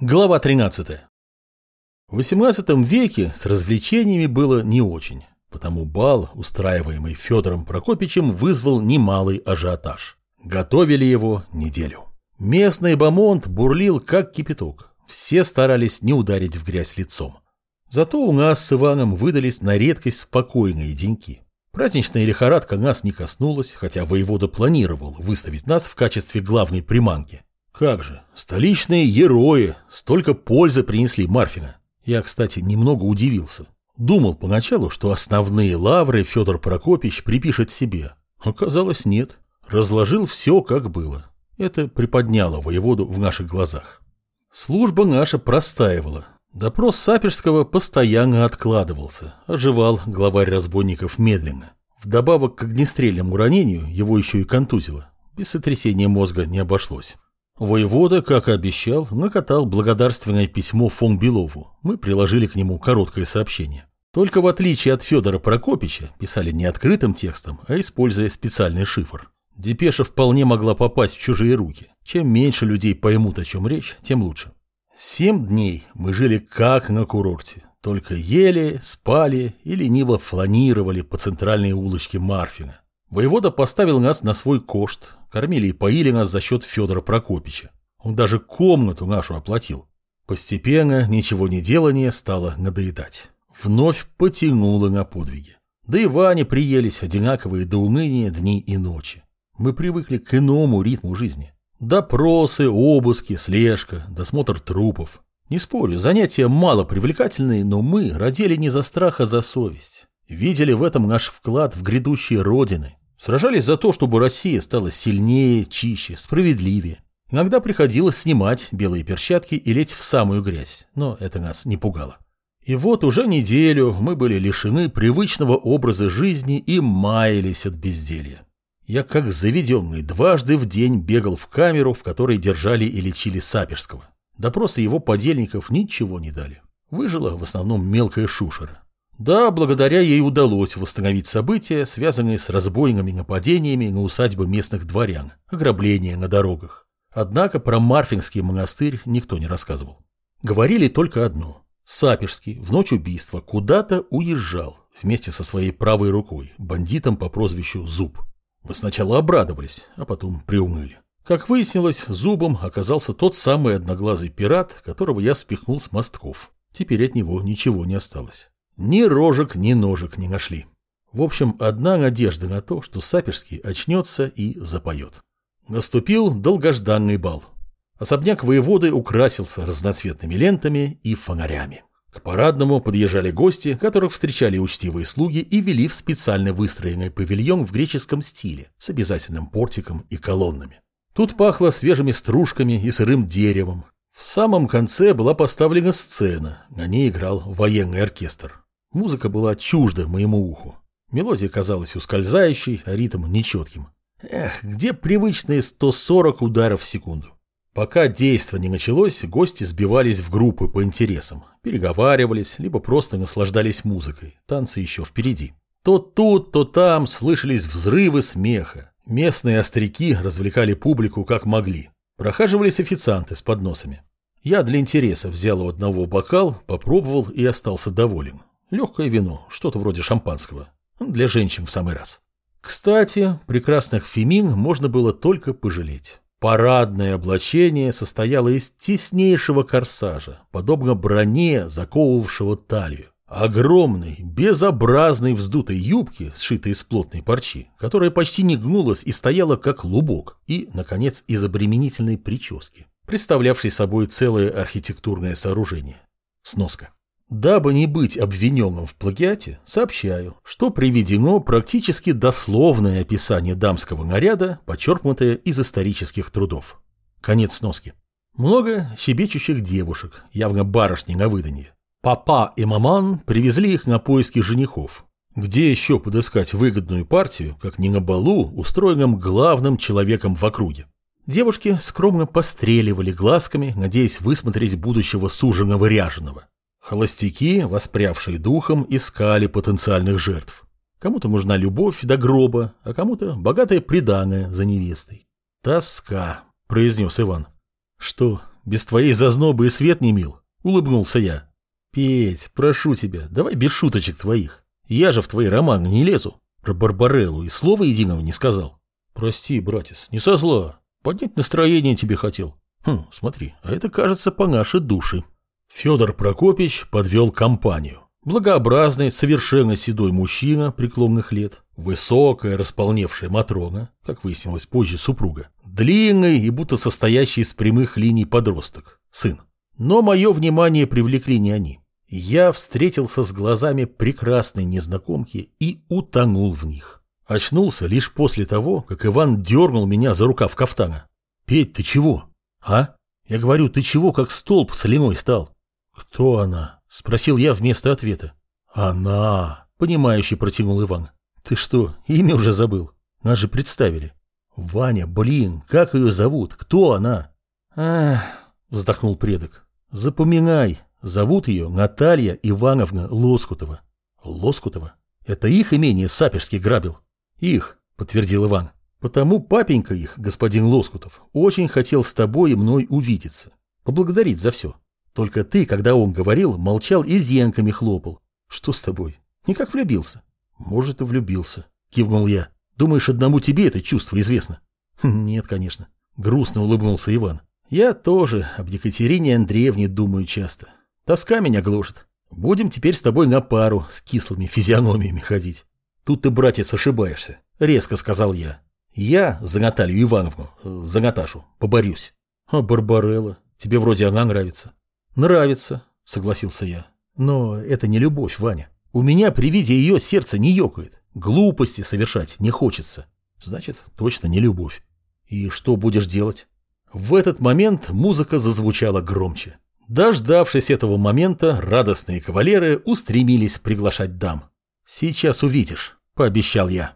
Глава 13. В XVIII веке с развлечениями было не очень, потому бал, устраиваемый Федором Прокопичем, вызвал немалый ажиотаж. Готовили его неделю. Местный бомонд бурлил как кипяток. Все старались не ударить в грязь лицом. Зато у нас с Иваном выдались на редкость спокойные деньки. Праздничная лихорадка нас не коснулась, хотя воевода планировал выставить нас в качестве главной приманки. Как же, столичные герои столько пользы принесли Марфина. Я, кстати, немного удивился. Думал поначалу, что основные лавры Федор Прокопич припишет себе. Оказалось, нет. Разложил все, как было. Это приподняло воеводу в наших глазах. Служба наша простаивала. Допрос Саперского постоянно откладывался. Оживал главарь разбойников медленно. Вдобавок к огнестрельному ранению его еще и контузило. Без сотрясения мозга не обошлось. Воевода, как и обещал, накатал благодарственное письмо фон Белову. Мы приложили к нему короткое сообщение. Только в отличие от Федора Прокопича, писали не открытым текстом, а используя специальный шифр. Депеша вполне могла попасть в чужие руки. Чем меньше людей поймут, о чем речь, тем лучше. Семь дней мы жили как на курорте. Только ели, спали и лениво фланировали по центральной улочке Марфина. Воевода поставил нас на свой кошт, кормили и поили нас за счет Федора Прокопича. Он даже комнату нашу оплатил. Постепенно ничего не делание стало надоедать. Вновь потянуло на подвиги. Да и Ване приелись одинаковые до уныния дни и ночи. Мы привыкли к иному ритму жизни. Допросы, обыски, слежка, досмотр трупов. Не спорю, занятия мало привлекательные, но мы родили не за страх, а за совесть. Видели в этом наш вклад в грядущие родины. Сражались за то, чтобы Россия стала сильнее, чище, справедливее. Иногда приходилось снимать белые перчатки и лечь в самую грязь, но это нас не пугало. И вот уже неделю мы были лишены привычного образа жизни и маялись от безделья. Я как заведенный дважды в день бегал в камеру, в которой держали и лечили Саперского. Допросы его подельников ничего не дали. Выжила в основном мелкая шушера. Да, благодаря ей удалось восстановить события, связанные с разбойными нападениями на усадьбы местных дворян, ограбления на дорогах. Однако про Марфинский монастырь никто не рассказывал. Говорили только одно. Саперский в ночь убийства куда-то уезжал вместе со своей правой рукой, бандитом по прозвищу Зуб. Мы сначала обрадовались, а потом приуныли. Как выяснилось, Зубом оказался тот самый одноглазый пират, которого я спихнул с мостков. Теперь от него ничего не осталось. Ни рожек, ни ножек не нашли. В общем, одна надежда на то, что Саперский очнется и запоет. Наступил долгожданный бал. Особняк воеводы украсился разноцветными лентами и фонарями. К парадному подъезжали гости, которых встречали учтивые слуги и вели в специально выстроенный павильон в греческом стиле с обязательным портиком и колоннами. Тут пахло свежими стружками и сырым деревом. В самом конце была поставлена сцена, на ней играл военный оркестр. Музыка была чужда моему уху. Мелодия казалась ускользающей, а ритм нечетким. Эх, где привычные 140 ударов в секунду? Пока действо не началось, гости сбивались в группы по интересам, переговаривались, либо просто наслаждались музыкой. Танцы еще впереди. То тут, то там слышались взрывы смеха. Местные остряки развлекали публику как могли. Прохаживались официанты с подносами. Я для интереса взял у одного бокал, попробовал и остался доволен. Легкое вино, что-то вроде шампанского. Для женщин в самый раз. Кстати, прекрасных фемин можно было только пожалеть. Парадное облачение состояло из теснейшего корсажа, подобно броне, заковывавшего талию. Огромной, безобразной вздутой юбки, сшитой из плотной парчи, которая почти не гнулась и стояла как лубок, и, наконец, из обременительной прически, представлявшей собой целое архитектурное сооружение. Сноска. Дабы не быть обвиненным в плагиате, сообщаю, что приведено практически дословное описание дамского наряда, подчеркнутое из исторических трудов. Конец сноски. Много щебечущих девушек, явно барышни на выданье. Папа и маман привезли их на поиски женихов. Где еще подыскать выгодную партию, как не на балу, устроенном главным человеком в округе? Девушки скромно постреливали глазками, надеясь высмотреть будущего суженого ряженого. Холостяки, воспрявшие духом, искали потенциальных жертв. Кому-то нужна любовь до гроба, а кому-то богатое приданое за невестой. «Тоска», — произнес Иван. «Что, Без твоей зазнобы и свет не мил, улыбнулся я. Петь, прошу тебя, давай без шуточек твоих. Я же в твои романы не лезу. Про Барбареллу и слова единого не сказал. Прости, братец, не со зла. Поднять настроение тебе хотел. Хм, смотри, а это, кажется, по нашей душе. Федор Прокопич подвел компанию. Благообразный, совершенно седой мужчина преклонных лет, высокая, располневшая Матрона, как выяснилось позже супруга, длинный и будто состоящий из прямых линий подросток, сын. Но мое внимание привлекли не они. Я встретился с глазами прекрасной незнакомки и утонул в них. Очнулся лишь после того, как Иван дернул меня за рукав кафтана. «Петь, ты чего?» «А?» Я говорю, ты чего как столб соляной стал? «Кто она?» – спросил я вместо ответа. «Она!» – понимающе протянул Иван. «Ты что, имя уже забыл? Нас же представили». «Ваня, блин, как ее зовут? Кто она?» «Ах!» – вздохнул предок. «Запоминай, зовут ее Наталья Ивановна Лоскутова». «Лоскутова? Это их имение Саперский грабил?» «Их», – подтвердил Иван. «Потому папенька их, господин Лоскутов, очень хотел с тобой и мной увидеться, поблагодарить за все». Только ты, когда он говорил, молчал и зенками хлопал. Что с тобой? Никак влюбился? Может, и влюбился. Кивнул я. Думаешь, одному тебе это чувство известно? Хм, нет, конечно. Грустно улыбнулся Иван. Я тоже об Екатерине Андреевне думаю часто. Тоска меня гложет. Будем теперь с тобой на пару с кислыми физиономиями ходить. Тут ты, братец, ошибаешься, резко сказал я. Я за Наталью Ивановну, э, за Наташу, поборюсь. А Барбарелла? Тебе вроде она нравится. «Нравится», — согласился я. «Но это не любовь, Ваня. У меня при виде ее сердце не ёкает. Глупости совершать не хочется. Значит, точно не любовь. И что будешь делать?» В этот момент музыка зазвучала громче. Дождавшись этого момента, радостные кавалеры устремились приглашать дам. «Сейчас увидишь», — пообещал я.